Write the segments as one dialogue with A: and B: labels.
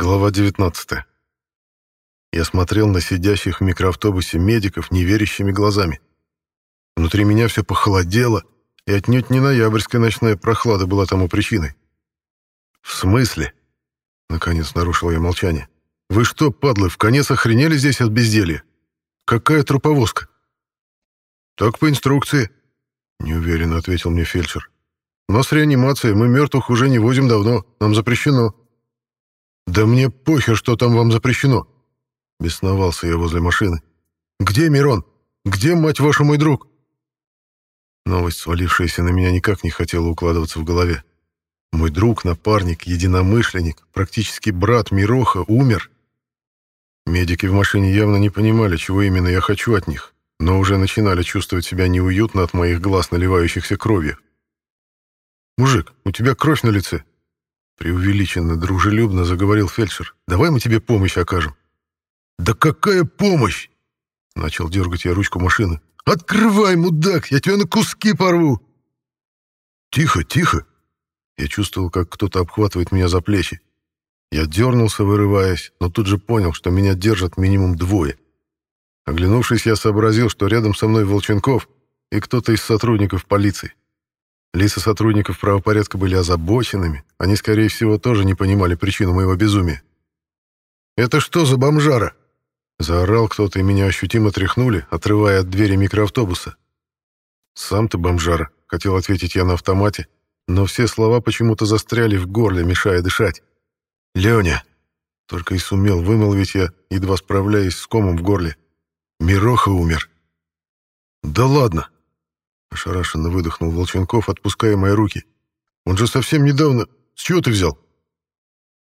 A: Глава 19. Я смотрел на сидящих в микроавтобусе медиков неверящими глазами. Внутри меня все похолодело, и отнюдь не ноябрьская ночная прохлада была тому причиной. «В смысле?» — наконец нарушил я молчание. «Вы что, падлы, в конец охренели здесь от безделья? Какая труповозка?» «Так по инструкции», — неуверенно ответил мне фельдшер. «У нас реанимация, мы мертвых уже не возим давно, нам запрещено». «Да мне похер, что там вам запрещено!» Бесновался я возле машины. «Где Мирон? Где, мать вашу, мой друг?» Новость, свалившаяся на меня, никак не хотела укладываться в голове. Мой друг, напарник, единомышленник, практически брат Мироха умер. Медики в машине явно не понимали, чего именно я хочу от них, но уже начинали чувствовать себя неуютно от моих глаз, наливающихся кровью. «Мужик, у тебя кровь на лице. Преувеличенно, дружелюбно заговорил фельдшер. «Давай мы тебе помощь окажем». «Да какая помощь?» Начал дергать я ручку машины. «Открывай, мудак, я тебя на куски порву!» «Тихо, тихо!» Я чувствовал, как кто-то обхватывает меня за плечи. Я дернулся, вырываясь, но тут же понял, что меня держат минимум двое. Оглянувшись, я сообразил, что рядом со мной Волченков и кто-то из сотрудников полиции. Лица сотрудников правопорядка были озабоченными, они, скорее всего, тоже не понимали причину моего безумия. «Это что за бомжара?» Заорал кто-то, и меня ощутимо тряхнули, отрывая от двери микроавтобуса. «Сам ты бомжара», — хотел ответить я на автомате, но все слова почему-то застряли в горле, мешая дышать. «Леня!» — только и сумел вымолвить я, едва справляясь с комом в горле. «Мироха умер». «Да ладно!» Ошарашенно выдохнул Волченков, отпуская мои руки. «Он же совсем недавно... С чего ты взял?»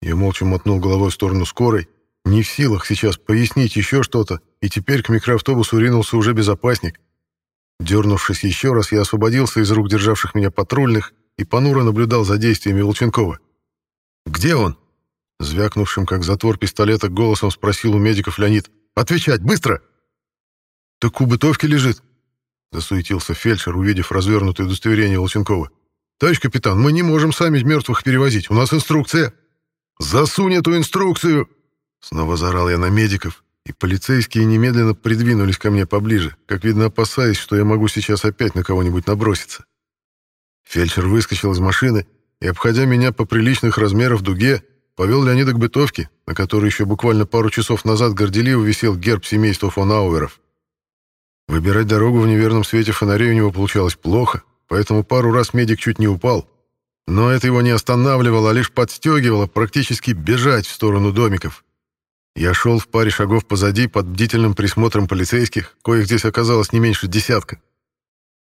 A: Я молча мотнул головой в сторону скорой, не в силах сейчас пояснить еще что-то, и теперь к микроавтобусу ринулся уже безопасник. Дернувшись еще раз, я освободился из рук державших меня патрульных и понуро наблюдал за действиями Волченкова. «Где он?» Звякнувшим, как затвор пистолета, голосом спросил у медиков Леонид. «Отвечать, быстро!» «Так у бытовки лежит», Засуетился фельдшер, увидев развернутое удостоверение Волченкова. «Товарищ капитан, мы не можем сами мертвых перевозить. У нас инструкция». «Засунь эту инструкцию!» Снова заорал я на медиков, и полицейские немедленно придвинулись ко мне поближе, как видно, опасаясь, что я могу сейчас опять на кого-нибудь наброситься. Фельдшер выскочил из машины и, обходя меня по приличных размеров дуге, повел Леонида к бытовке, на которой еще буквально пару часов назад горделиво висел герб семейства фон Ауэров. Выбирать дорогу в неверном свете фонарей у него получалось плохо, поэтому пару раз медик чуть не упал. Но это его не останавливало, а лишь подстегивало практически бежать в сторону домиков. Я шел в паре шагов позади под бдительным присмотром полицейских, коих здесь оказалось не меньше десятка.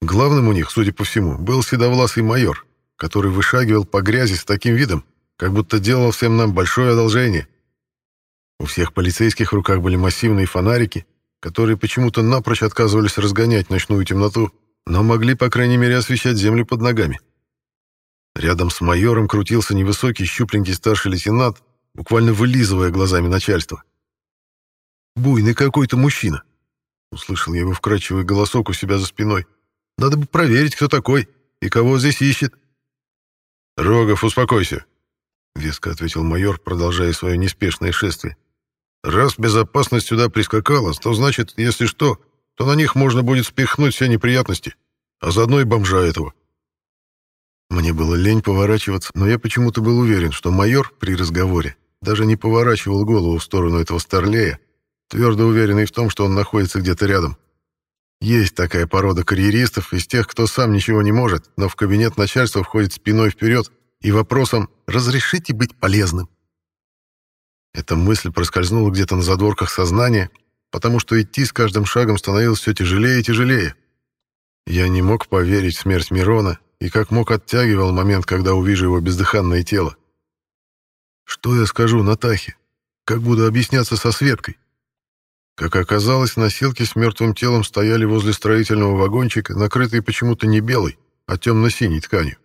A: Главным у них, судя по всему, был седовласый майор, который вышагивал по грязи с таким видом, как будто делал всем нам большое одолжение. У всех полицейских в руках были массивные фонарики, которые почему-то напрочь отказывались разгонять ночную темноту, но могли, по крайней мере, освещать землю под ногами. Рядом с майором крутился невысокий щупленький старший лейтенант, буквально вылизывая глазами начальство. «Буйный какой-то мужчина!» Услышал я его вкрадчивый голосок у себя за спиной. «Надо бы проверить, кто такой и кого здесь ищет». «Рогов, успокойся!» — веско ответил майор, продолжая свое неспешное шествие. Раз безопасность сюда прискакала, то значит, если что, то на них можно будет спихнуть все неприятности, а заодно и бомжа этого. Мне было лень поворачиваться, но я почему-то был уверен, что майор при разговоре даже не поворачивал голову в сторону этого старлея, твердо уверенный в том, что он находится где-то рядом. Есть такая порода карьеристов из тех, кто сам ничего не может, но в кабинет начальства входит спиной вперед и вопросом «разрешите быть полезным?». Эта мысль проскользнула где-то на задворках сознания, потому что идти с каждым шагом становилось все тяжелее и тяжелее. Я не мог поверить в смерть Мирона и как мог оттягивал момент, когда увижу его бездыханное тело. Что я скажу Натахе? Как буду объясняться со Светкой? Как оказалось, носилки с мертвым телом стояли возле строительного вагончика, накрытые почему-то не белой, а темно-синей тканью.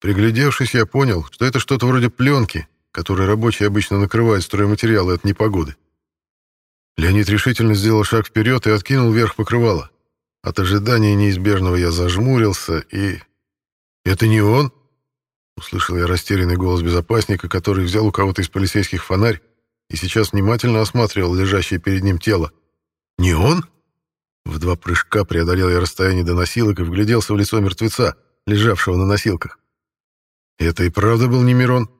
A: Приглядевшись, я понял, что это что-то вроде пленки, которой рабочие обычно накрывают стройматериалы от непогоды. Леонид решительно сделал шаг вперед и откинул вверх покрывало. От ожидания неизбежного я зажмурился и... «Это не он?» Услышал я растерянный голос безопасника, который взял у кого-то из полицейских фонарь и сейчас внимательно осматривал лежащее перед ним тело. «Не он?» В два прыжка преодолел я расстояние до носилок и вгляделся в лицо мертвеца, лежавшего на носилках. Это и правда был не Мирон.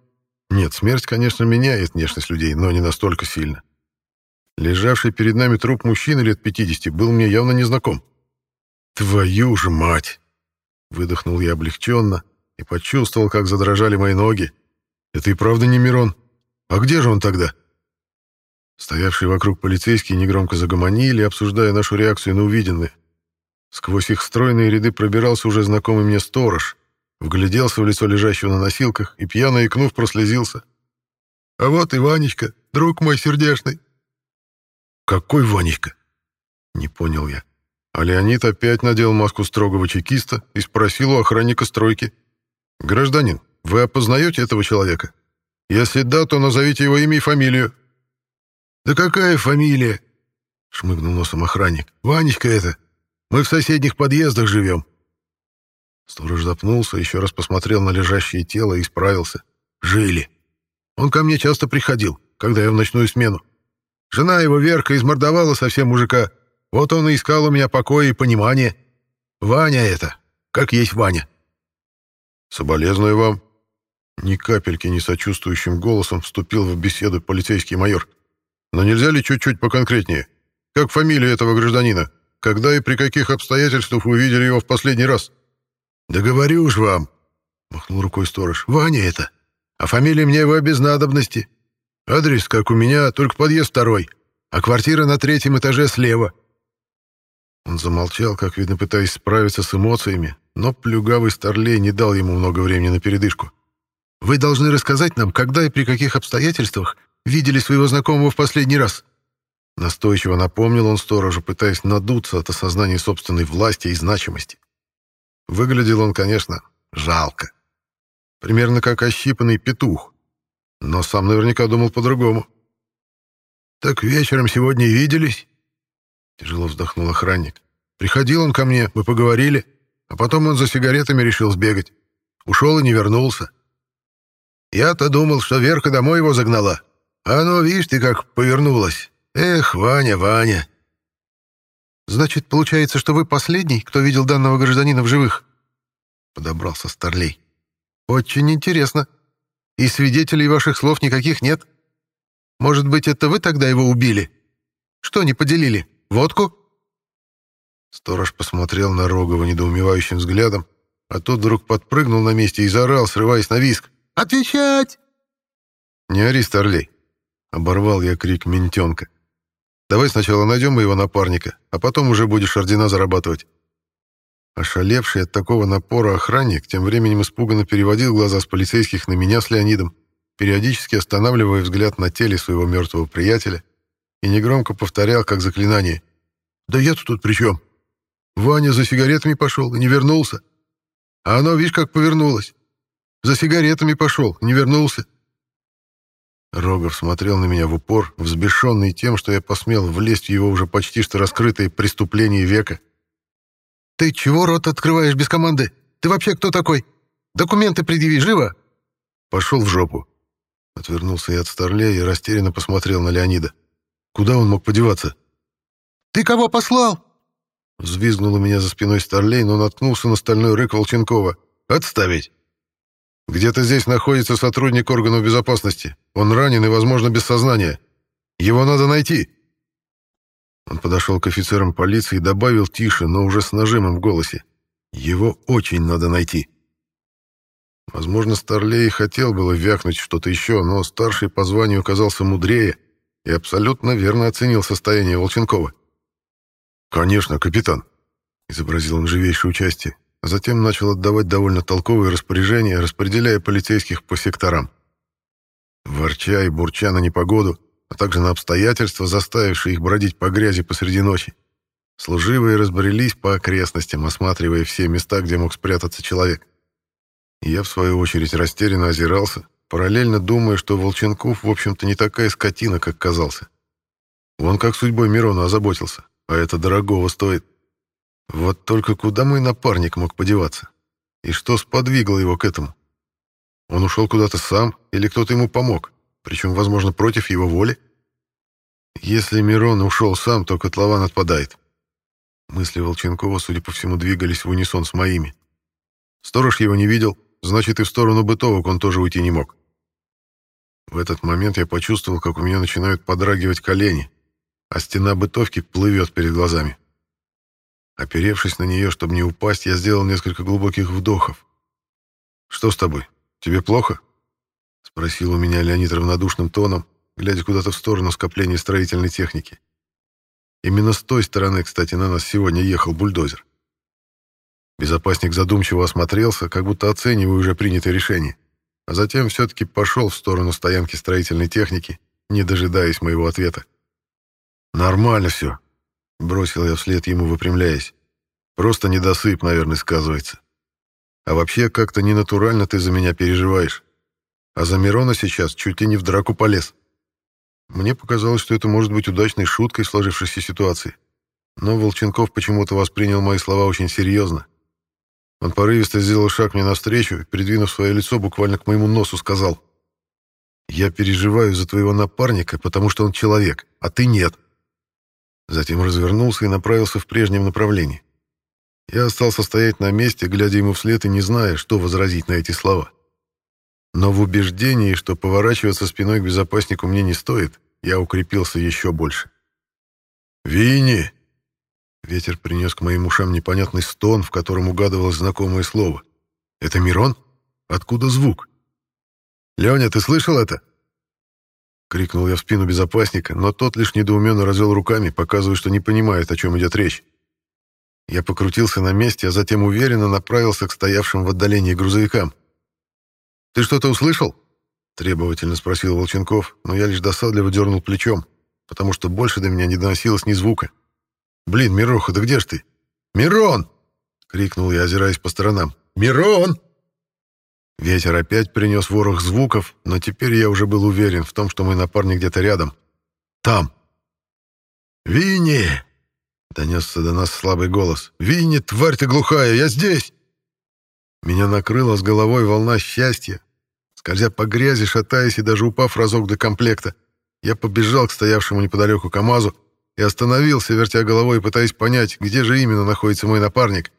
A: Нет, смерть, конечно, меняет внешность людей, но не настолько сильно. Лежавший перед нами труп мужчины лет 50 был мне явно незнаком. «Твою же мать!» Выдохнул я облегченно и почувствовал, как задрожали мои ноги. «Это и правда не Мирон. А где же он тогда?» Стоявшие вокруг полицейские негромко загомонили, обсуждая нашу реакцию на увиденное. Сквозь их стройные ряды пробирался уже знакомый мне сторож, вгляделся в лицо лежащего на носилках и, пьяно икнув, прослезился. «А вот и Ванечка, друг мой сердечный». «Какой Ванечка?» Не понял я. А Леонид опять надел маску строгого чекиста и спросил у охранника стройки. «Гражданин, вы опознаете этого человека? Если да, то назовите его имя и фамилию». «Да какая фамилия?» — шмыгнул носом охранник. «Ванечка это. Мы в соседних подъездах живем». Сторож запнулся, еще раз посмотрел на лежащее тело и исправился. «Жили. Он ко мне часто приходил, когда я в ночную смену. Жена его, Верка, измордовала совсем мужика. Вот он и искал у меня покоя и понимания. Ваня это. Как есть Ваня». «Соболезную вам». Ни капельки не сочувствующим голосом вступил в беседу полицейский майор. Но нельзя ли чуть-чуть поконкретнее? Как фамилия этого гражданина? Когда и при каких обстоятельствах вы видели его в последний раз? Да говорю уж вам, махнул рукой сторож. Ваня это. А фамилия мне его без надобности. Адрес, как у меня, только подъезд второй, а квартира на третьем этаже слева. Он замолчал, как видно, пытаясь справиться с эмоциями, но плюгавый старлей не дал ему много времени на передышку. «Вы должны рассказать нам, когда и при каких обстоятельствах видели своего знакомого в последний раз?» Настойчиво напомнил он сторожу, пытаясь надуться от осознания собственной власти и значимости. Выглядел он, конечно, жалко. Примерно как ощипанный петух. Но сам наверняка думал по-другому. «Так вечером сегодня виделись?» Тяжело вздохнул охранник. «Приходил он ко мне, мы поговорили, а потом он за сигаретами решил сбегать. Ушел и не вернулся. Я-то думал, что Верка домой его загнала, а ну, видишь ты, как повернулась. Эх, Ваня, Ваня. Значит, получается, что вы последний, кто видел данного гражданина в живых? Подобрался Старлей. Очень интересно. И свидетелей ваших слов никаких нет. Может быть, это вы тогда его убили? Что не поделили? Водку? Сторож посмотрел на Рогова недоумевающим взглядом, а тот вдруг подпрыгнул на месте и заорал, срываясь на виск. «Отвечать!» «Не ори, Старлей!» Оборвал я крик ментенка. «Давай сначала найдем моего напарника, а потом уже будешь ордена зарабатывать». Ошалевший от такого напора охранник тем временем испуганно переводил глаза с полицейских на меня с Леонидом, периодически останавливая взгляд на теле своего мертвого приятеля и негромко повторял, как заклинание. «Да я-то тут при чем? Ваня за сигаретами пошел и не вернулся. А оно, видишь, как повернулось. За сигаретами пошел, не вернулся. Рогов смотрел на меня в упор, взбешенный тем, что я посмел влезть в его уже почти что раскрытое преступление века. «Ты чего рот открываешь без команды? Ты вообще кто такой? Документы предъяви, живо!» «Пошел в жопу!» Отвернулся я от Старлея и растерянно посмотрел на Леонида. «Куда он мог подеваться?» «Ты кого послал?» Взвизгнул у меня за спиной Старлей, но наткнулся на стальной рык Волченкова. «Отставить!» Где-то здесь находится сотрудник органов безопасности. Он ранен и, возможно, без сознания. Его надо найти». Он подошел к офицерам полиции и добавил тише, но уже с нажимом в голосе. «Его очень надо найти». Возможно, Старлей хотел было вякнуть что-то еще, но старший по званию оказался мудрее и абсолютно верно оценил состояние Волченкова. «Конечно, капитан», — изобразил он живейшее участие затем начал отдавать довольно толковые распоряжения, распределяя полицейских по секторам. Ворча и бурча на непогоду, а также на обстоятельства, заставившие их бродить по грязи посреди ночи, служивые разбрелись по окрестностям, осматривая все места, где мог спрятаться человек. Я, в свою очередь, растерянно озирался, параллельно думая, что Волченков, в общем-то, не такая скотина, как казался. Он как судьбой Мирона озаботился, а это дорогого стоит. Вот только куда мой напарник мог подеваться? И что сподвигло его к этому? Он ушел куда-то сам или кто-то ему помог, причем, возможно, против его воли? Если Мирон ушел сам, то котлован отпадает. Мысли Волченкова, судя по всему, двигались в унисон с моими. Сторож его не видел, значит, и в сторону бытовок он тоже уйти не мог. В этот момент я почувствовал, как у меня начинают подрагивать колени, а стена бытовки плывет перед глазами. Оперевшись на нее, чтобы не упасть, я сделал несколько глубоких вдохов. «Что с тобой? Тебе плохо?» — спросил у меня Леонид равнодушным тоном, глядя куда-то в сторону скопления строительной техники. Именно с той стороны, кстати, на нас сегодня ехал бульдозер. Безопасник задумчиво осмотрелся, как будто оценивая уже принятое решение, а затем все-таки пошел в сторону стоянки строительной техники, не дожидаясь моего ответа. «Нормально все», — бросил я вслед ему, выпрямляясь. «Просто недосып, наверное, сказывается. А вообще, как-то ненатурально ты за меня переживаешь. А за Мирона сейчас чуть ли не в драку полез». Мне показалось, что это может быть удачной шуткой сложившейся ситуации. Но Волченков почему-то воспринял мои слова очень серьезно. Он порывисто сделал шаг мне навстречу и, придвинув свое лицо буквально к моему носу, сказал, «Я переживаю за твоего напарника, потому что он человек, а ты нет». Затем развернулся и направился в прежнем направлении. Я остался стоять на месте, глядя ему вслед и не зная, что возразить на эти слова. Но в убеждении, что поворачиваться спиной к безопаснику мне не стоит, я укрепился еще больше. «Винни!» Ветер принес к моим ушам непонятный стон, в котором угадывалось знакомое слово. «Это Мирон? Откуда звук?» «Леня, ты слышал это?» Крикнул я в спину безопасника, но тот лишь недоуменно развел руками, показывая, что не понимает, о чем идет речь. Я покрутился на месте, а затем уверенно направился к стоявшим в отдалении грузовикам. «Ты что-то услышал?» — требовательно спросил Волченков, но я лишь досадливо дернул плечом, потому что больше до меня не доносилось ни звука. «Блин, Мироха, да где ж ты?» «Мирон!» — крикнул я, озираясь по сторонам. «Мирон!» Ветер опять принес ворох звуков, но теперь я уже был уверен в том, что мой напарник где-то рядом. Там. «Винни!» — донесся до нас слабый голос. «Винни, тварь ты глухая, я здесь!» Меня накрыла с головой волна счастья. Скользя по грязи, шатаясь и даже упав разок до комплекта, я побежал к стоявшему неподалеку КамАЗу и остановился, вертя головой, пытаясь понять, где же именно находится мой напарник.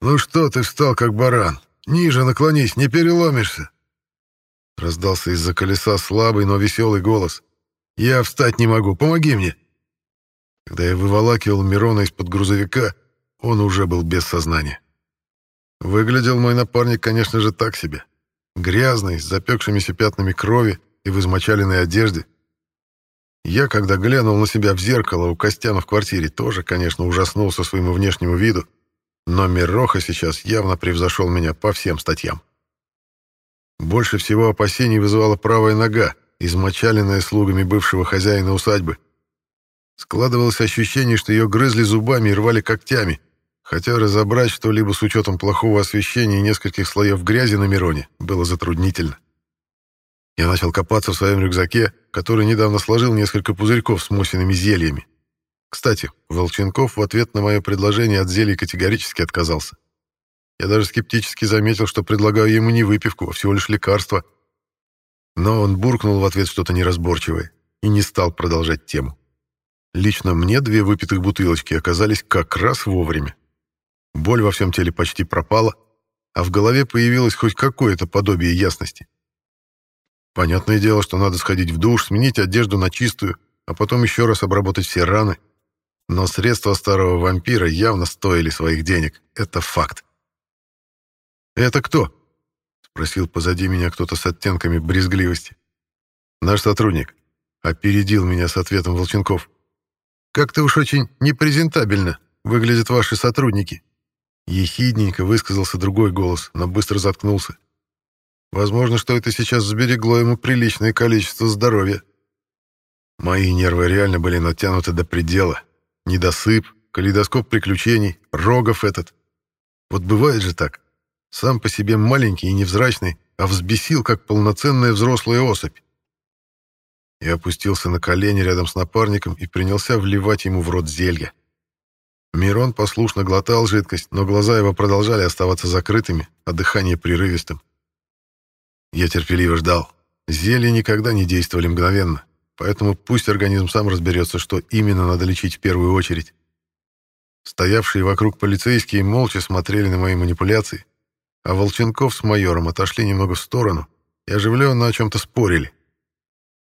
A: «Ну что ты встал, как баран? Ниже наклонись, не переломишься!» Раздался из-за колеса слабый, но веселый голос. «Я встать не могу, помоги мне!» Когда я выволакивал Мирона из-под грузовика, он уже был без сознания. Выглядел мой напарник, конечно же, так себе. Грязный, с запекшимися пятнами крови и в измочаленной одежде. Я, когда глянул на себя в зеркало у Костяна в квартире, тоже, конечно, ужаснулся своему внешнему виду, но Мироха сейчас явно превзошел меня по всем статьям. Больше всего опасений вызывала правая нога, измочаленная слугами бывшего хозяина усадьбы. Складывалось ощущение, что ее грызли зубами и рвали когтями — Хотя разобрать что-либо с учетом плохого освещения и нескольких слоев грязи на Мироне было затруднительно. Я начал копаться в своем рюкзаке, который недавно сложил несколько пузырьков с мусиными зельями. Кстати, Волченков в ответ на мое предложение от зелий категорически отказался. Я даже скептически заметил, что предлагаю ему не выпивку, а всего лишь лекарство. Но он буркнул в ответ что-то неразборчивое и не стал продолжать тему. Лично мне две выпитых бутылочки оказались как раз вовремя. Боль во всем теле почти пропала, а в голове появилось хоть какое-то подобие ясности. Понятное дело, что надо сходить в душ, сменить одежду на чистую, а потом еще раз обработать все раны. Но средства старого вампира явно стоили своих денег. Это факт. «Это кто?» — спросил позади меня кто-то с оттенками брезгливости. «Наш сотрудник», — опередил меня с ответом Волченков. «Как-то уж очень непрезентабельно выглядят ваши сотрудники», Ехидненько высказался другой голос, но быстро заткнулся. Возможно, что это сейчас сберегло ему приличное количество здоровья. Мои нервы реально были натянуты до предела. Недосып, калейдоскоп приключений, рогов этот. Вот бывает же так. Сам по себе маленький и невзрачный, а взбесил, как полноценная взрослая особь. Я опустился на колени рядом с напарником и принялся вливать ему в рот зелья. Мирон послушно глотал жидкость, но глаза его продолжали оставаться закрытыми, а дыхание прерывистым. Я терпеливо ждал. Зелья никогда не действовали мгновенно, поэтому пусть организм сам разберется, что именно надо лечить в первую очередь. Стоявшие вокруг полицейские молча смотрели на мои манипуляции, а Волченков с майором отошли немного в сторону и оживленно о чем-то спорили.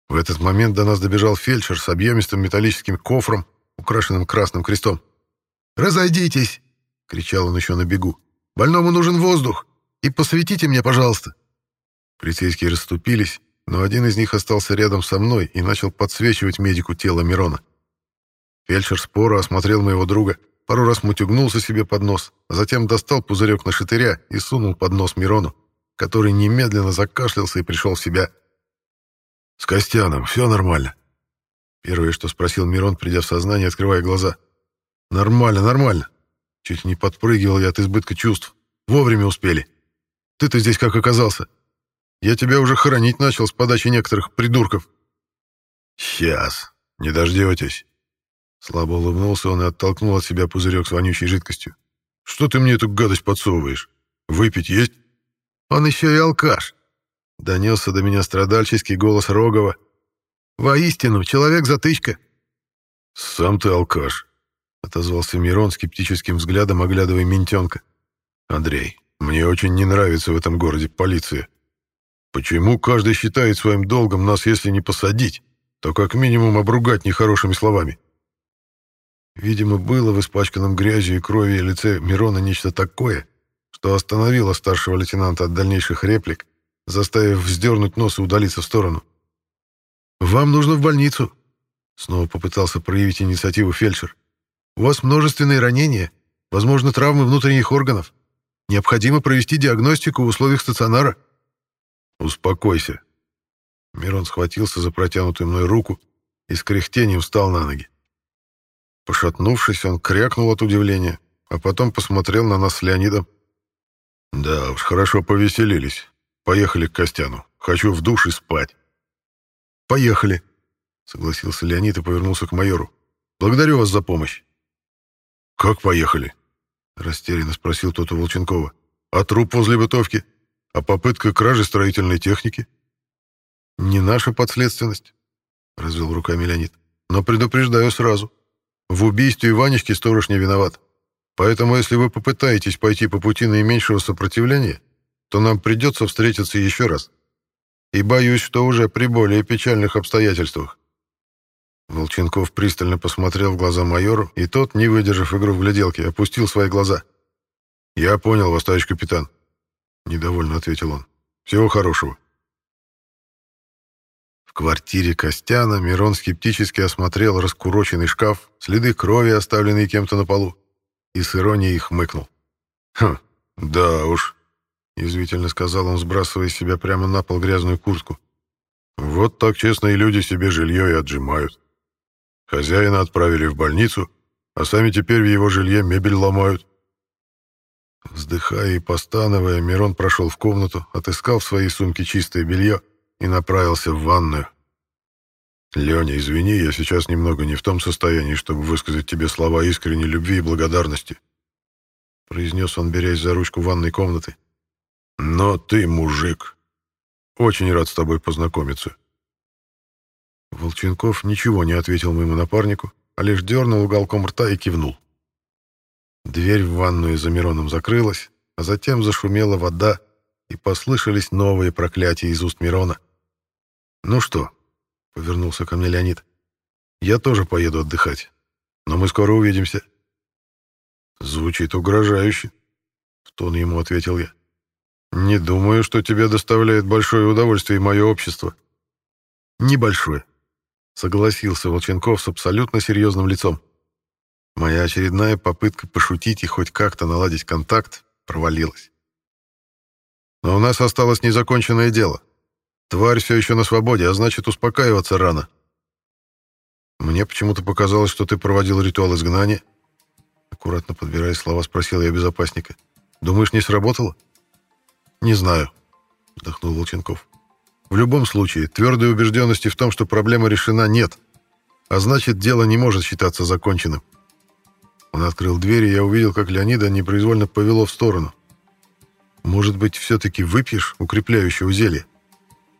A: В этот момент до нас добежал фельдшер с объемистым металлическим кофром, украшенным красным крестом. «Разойдитесь!» — кричал он еще на бегу. «Больному нужен воздух! И посветите мне, пожалуйста!» Полицейские расступились, но один из них остался рядом со мной и начал подсвечивать медику тело Мирона. Фельдшер споро осмотрел моего друга, пару раз мутюгнулся себе под нос, а затем достал пузырек на шатыря и сунул под нос Мирону, который немедленно закашлялся и пришел в себя. «С Костяном все нормально?» Первое, что спросил Мирон, придя в сознание, открывая глаза. «Нормально, нормально». Чуть не подпрыгивал я от избытка чувств. Вовремя успели. Ты-то здесь как оказался? Я тебя уже хоронить начал с подачи некоторых придурков. Сейчас. Не дождетесь. Слабо улыбнулся он и оттолкнул от себя пузырек с вонючей жидкостью. Что ты мне эту гадость подсовываешь? Выпить есть? Он еще и алкаш. Донесся до меня страдальческий голос Рогова. Воистину, человек-затычка. Сам ты алкаш, отозвался Мирон скептическим взглядом, оглядывая ментенка. Андрей, мне очень не нравится в этом городе полиция. Почему каждый считает своим долгом нас, если не посадить, то как минимум обругать нехорошими словами? Видимо, было в испачканном грязью и кровью лице Мирона нечто такое, что остановило старшего лейтенанта от дальнейших реплик, заставив вздернуть нос и удалиться в сторону. «Вам нужно в больницу», — снова попытался проявить инициативу фельдшер. «У вас множественные ранения, возможно, травмы внутренних органов. Необходимо провести диагностику в условиях стационара». «Успокойся». Мирон схватился за протянутую мной руку и с кряхтением встал на ноги. Пошатнувшись, он крякнул от удивления, а потом посмотрел на нас с Леонидом. «Да уж, хорошо повеселились. Поехали к Костяну. Хочу в душ и спать». «Поехали», — согласился Леонид и повернулся к майору. «Благодарю вас за помощь». «Как поехали?» — растерянно спросил тот у Волченкова. «А труп возле бытовки? А попытка кражи строительной техники?» «Не наша подследственность», — развел руками Леонид. «Но предупреждаю сразу. В убийстве Иванечки сторож не виноват. Поэтому если вы попытаетесь пойти по пути наименьшего сопротивления, то нам придется встретиться еще раз. И боюсь, что уже при более печальных обстоятельствах». Волченков пристально посмотрел в глаза майору, и тот, не выдержав игру в гляделки, опустил свои глаза. «Я понял вас, товарищ капитан», — недовольно ответил он. «Всего хорошего». В квартире Костяна Мирон скептически осмотрел раскуроченный шкаф, следы крови, оставленные кем-то на полу, и с иронией хмыкнул. «Хм, да уж», — язвительно сказал он, сбрасывая с себя прямо на пол грязную куртку. «Вот так честные люди себе жилье и отжимают». Хозяина отправили в больницу, а сами теперь в его жилье мебель ломают. Вздыхая и постановая, Мирон прошел в комнату, отыскал в своей сумке чистое белье и направился в ванную. «Леня, извини, я сейчас немного не в том состоянии, чтобы высказать тебе слова искренней любви и благодарности», произнес он, берясь за ручку ванной комнаты. «Но ты мужик. Очень рад с тобой познакомиться. Волченков ничего не ответил моему напарнику, а лишь дернул уголком рта и кивнул. Дверь в ванную за Мироном закрылась, а затем зашумела вода, и послышались новые проклятия из уст Мирона. «Ну что?» — повернулся ко мне Леонид. «Я тоже поеду отдыхать, но мы скоро увидимся». «Звучит угрожающе», — в тон ему ответил я. «Не думаю, что тебе доставляет большое удовольствие мое общество». «Небольшое», согласился Волченков с абсолютно серьезным лицом. Моя очередная попытка пошутить и хоть как-то наладить контакт провалилась. Но у нас осталось незаконченное дело. Тварь все еще на свободе, а значит, успокаиваться рано. Мне почему-то показалось, что ты проводил ритуал изгнания. Аккуратно подбирая слова, спросил я безопасника. Думаешь, не сработало? Не знаю, вздохнул Волченков. В любом случае, твердой убежденности в том, что проблема решена, нет. А значит, дело не может считаться законченным. Он открыл дверь, и я увидел, как Леонида непроизвольно повело в сторону. Может быть, все-таки выпьешь укрепляющего зелья?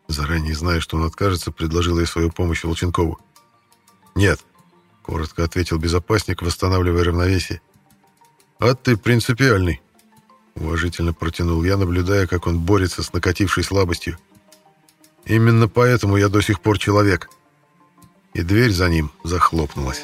A: Заранее зная, что он откажется, предложил я свою помощь Волченкову. «Нет», — коротко ответил безопасник, восстанавливая равновесие. «А ты принципиальный», — уважительно протянул я, наблюдая, как он борется с накатившей слабостью. «Именно поэтому я до сих пор человек». И дверь за ним захлопнулась.